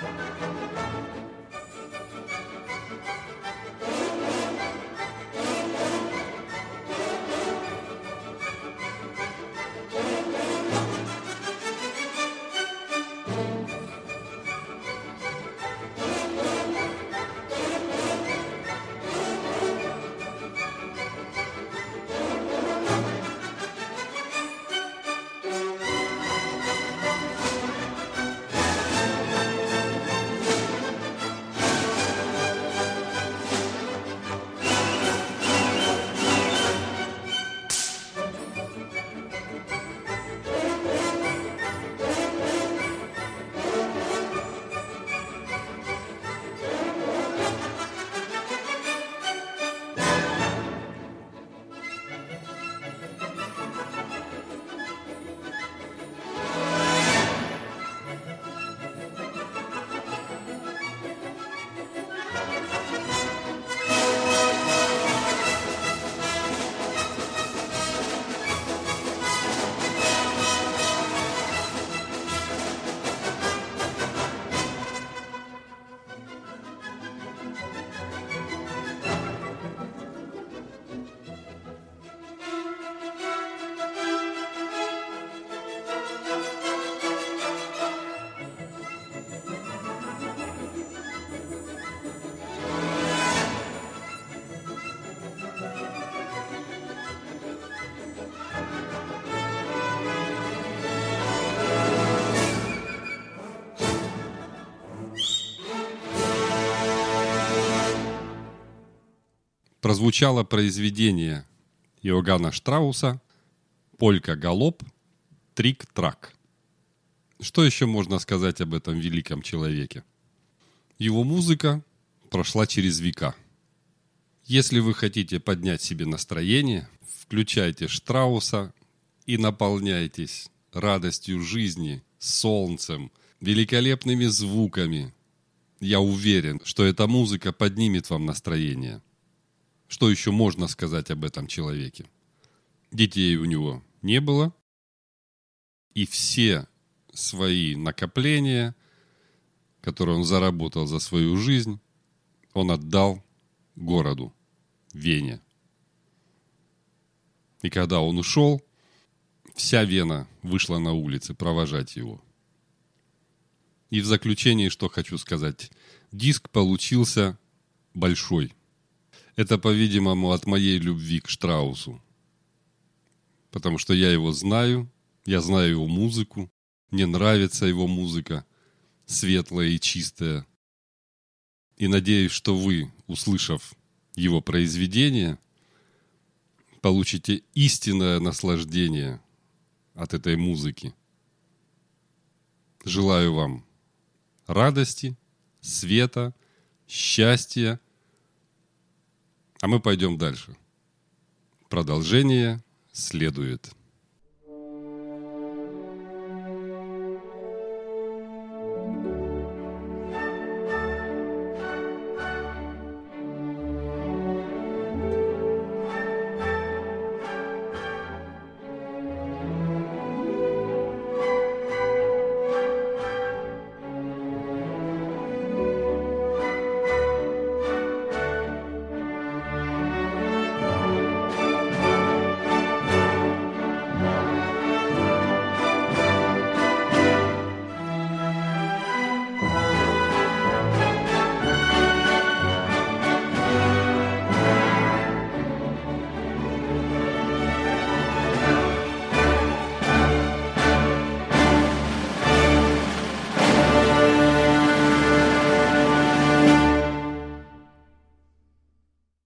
Música прозвучало произведение Иоганна Штрауса «Полька-галоп, трик-трак». Что еще можно сказать об этом великом человеке? Его музыка прошла через века. Если вы хотите поднять себе настроение, включайте Штрауса и наполняйтесь радостью жизни, солнцем, великолепными звуками. Я уверен, что эта музыка поднимет вам настроение – что еще можно сказать об этом человеке? Детей у него не было, и все свои накопления, которые он заработал за свою жизнь, он отдал городу, Вене. И когда он ушел, вся Вена вышла на улицы провожать его. И в заключение, что хочу сказать, диск получился большой. Это, по-видимому, от моей любви к Штраусу. Потому что я его знаю, я знаю его музыку, мне нравится его музыка, светлая и чистая. И надеюсь, что вы, услышав его произведение, получите истинное наслаждение от этой музыки. Желаю вам радости, света, счастья а мы пойдем дальше. Продолжение следует.